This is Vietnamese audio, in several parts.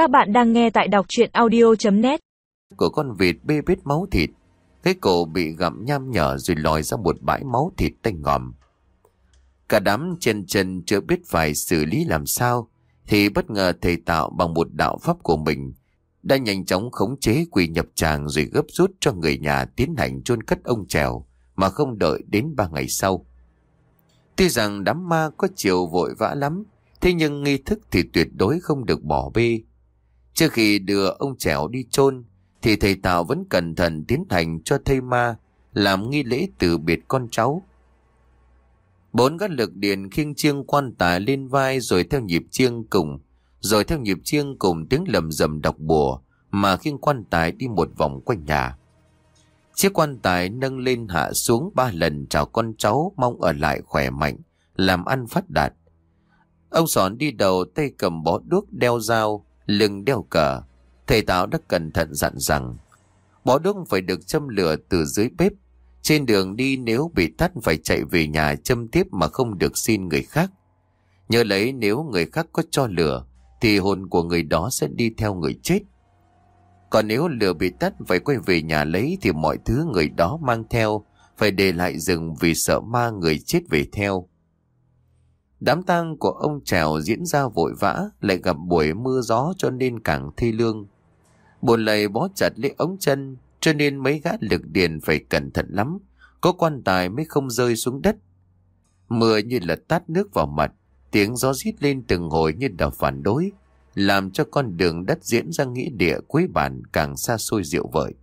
Các bạn đang nghe tại đọc chuyện audio.net Của con vịt bê bết máu thịt, Cái cổ bị gặm nham nhở rồi lòi ra một bãi máu thịt tanh ngòm. Cả đám chân chân chưa biết phải xử lý làm sao, Thì bất ngờ thầy tạo bằng một đạo pháp của mình Đã nhanh chóng khống chế quỳ nhập tràng rồi gấp rút cho người nhà tiến hành chôn cất ông trèo Mà không đợi đến ba ngày sau. Tuy rằng đám ma có chiều vội vã lắm, Thế nhưng nghi thức thì tuyệt đối không được bỏ bê. Trước khi đưa ông Trẻo đi chôn thì thầy Tạo vẫn cẩn thận tiến hành cho thầy ma làm nghi lễ từ biệt con cháu. Bốn gắt lực điện khiêng chiêng quan tài lên vai rồi theo nhịp chiêng cùng, rồi theo nhịp chiêng cùng tiếng lầm rầm đọc bùa mà khiêng quan tài đi một vòng quanh nhà. Chiếc quan tài nâng lên hạ xuống ba lần chào con cháu mong ở lại khỏe mạnh, làm ăn phát đạt. Ông Sòn đi đầu tay cầm bó đuốc đeo dao, lưng đeo cờ. Thầy Táo đã cẩn thận dặn rằng, bó đuốc phải được châm lửa từ dưới bếp. Trên đường đi nếu bị tắt phải chạy về nhà châm tiếp mà không được xin người khác. Nhớ lấy nếu người khác có cho lửa, thì hồn của người đó sẽ đi theo người chết. Còn nếu lửa bị tắt phải quay về nhà lấy, thì mọi thứ người đó mang theo, phải để lại rừng vì sợ ma người chết về theo. Đám tang của ông Trèo diễn ra vội vã, lại gặp buổi mưa gió cho nên càng thi lương. Bồn lầy bó chặt lấy ống chân, cho nên mấy gã lực điền phải cẩn thận lắm, có quan tài mới không rơi xuống đất. Mưa như là tát nước vào mặt, tiếng gió rít lên từng hồi như đập phản đối, làm cho con đường đất diễn ra nghĩa địa cuối bản càng xa xôi diệu vời.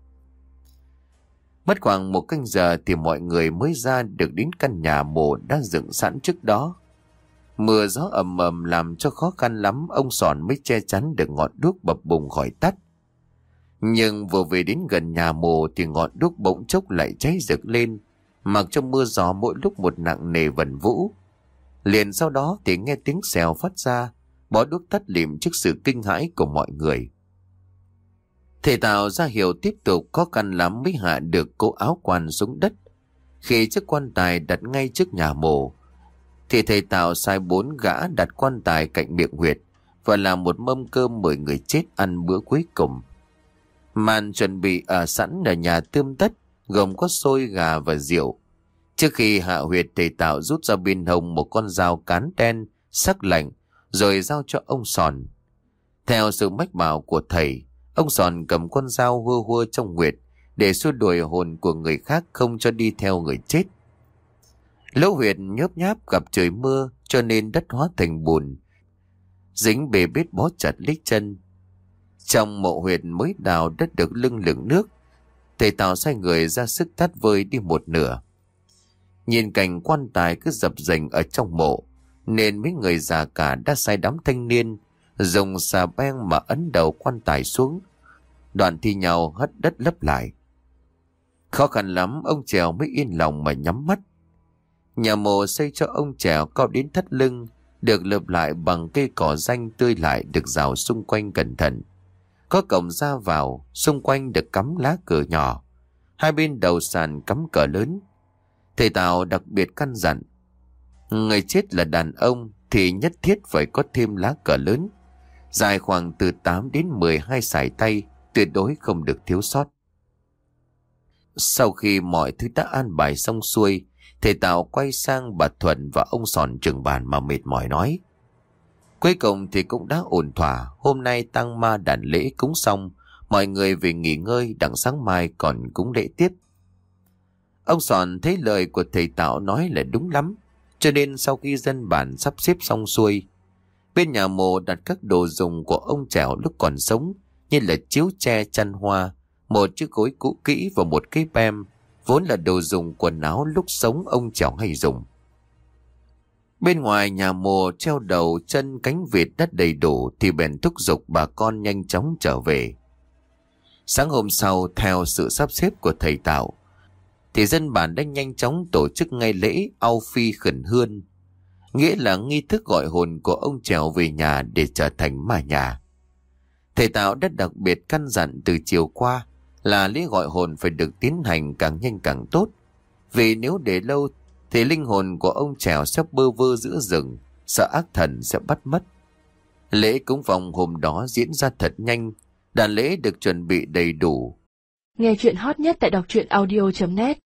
Mất khoảng một canh giờ thì mọi người mới ra được đến căn nhà mộ đã dựng sẵn trước đó. Mưa gió ầm ầm làm cho khó khăn lắm ông sòn mới che chắn được ngọn đuốc bập bùng khỏi tắt. Nhưng vừa về đến gần nhà mồ thì ngọn đuốc bỗng chốc lại cháy rực lên, mặc cho mưa gió mỗi lúc một nặng nề vần vũ. Liền sau đó thì nghe tiếng xèo phát ra, bó đuốc tắt liệm trước sự kinh hãi của mọi người. Thầy Tào ra hiệu tiếp tục khó khăn lắm mới hạ được cô áo quan xuống đất. Khi chiếc quan tài đặt ngay trước nhà mồ, thì thầy Tào sai bốn gã đặt quan tài cạnh miệng huyệt và làm một mâm cơm mời người chết ăn bữa cuối cùng. Màn chuẩn bị ở sẵn ở nhà tươm tất, gồm có xôi gà và rượu. Trước khi hạ huyệt thầy Tào rút ra bên hông một con dao cán đen, sắc lạnh, rồi giao cho ông Sòn. Theo sự mách bảo của thầy, ông Sòn cầm con dao hua hua trong huyệt để xua đuổi hồn của người khác không cho đi theo người chết. Lỗ huyệt nhớp nháp gặp trời mưa cho nên đất hóa thành bùn. Dính bề bết bó chặt lít chân. Trong mộ huyệt mới đào đất được lưng lửng nước. Thầy Tào sai người ra sức thắt vơi đi một nửa. Nhìn cảnh quan tài cứ dập dềnh ở trong mộ. Nên mấy người già cả đã sai đám thanh niên. Dùng xà beng mà ấn đầu quan tài xuống. Đoạn thi nhau hất đất lấp lại. Khó khăn lắm, ông Trèo mới yên lòng mà nhắm mắt. Nhà mồ xây cho ông trèo cao đến thắt lưng, được lợp lại bằng cây cỏ xanh tươi lại được rào xung quanh cẩn thận. Có cổng ra vào, xung quanh được cắm lá cờ nhỏ. Hai bên đầu sàn cắm cờ lớn. Thầy Tào đặc biệt căn dặn. Người chết là đàn ông thì nhất thiết phải có thêm lá cờ lớn. Dài khoảng từ 8 đến 12 sải tay, tuyệt đối không được thiếu sót. Sau khi mọi thứ đã an bài xong xuôi, Thầy Tạo quay sang bà Thuận và ông Sòn trường bàn mà mệt mỏi nói. Cuối cùng thì cũng đã ổn thỏa, hôm nay tăng ma đàn lễ cúng xong, mọi người về nghỉ ngơi đặng sáng mai còn cúng lễ tiếp. Ông Sòn thấy lời của thầy Tạo nói là đúng lắm, cho nên sau khi dân bản sắp xếp xong xuôi, bên nhà mồ đặt các đồ dùng của ông Trẻo lúc còn sống, như là chiếu tre chăn hoa, một chiếc gối cũ kỹ và một cái pem vốn là đồ dùng quần áo lúc sống ông cháu hay dùng. Bên ngoài nhà mồ treo đầu chân cánh vịt đất đầy đủ thì bèn thúc giục bà con nhanh chóng trở về. Sáng hôm sau, theo sự sắp xếp của thầy Tạo, thì dân bản đã nhanh chóng tổ chức ngay lễ ao phi khẩn hương, nghĩa là nghi thức gọi hồn của ông trèo về nhà để trở thành ma nhà. Thầy Tạo đã đặc biệt căn dặn từ chiều qua là lễ gọi hồn phải được tiến hành càng nhanh càng tốt. Vì nếu để lâu thì linh hồn của ông trèo sẽ bơ vơ giữa rừng, sợ ác thần sẽ bắt mất. Lễ cúng vòng hôm đó diễn ra thật nhanh, đàn lễ được chuẩn bị đầy đủ. Nghe chuyện hot nhất tại đọc truyện audio.net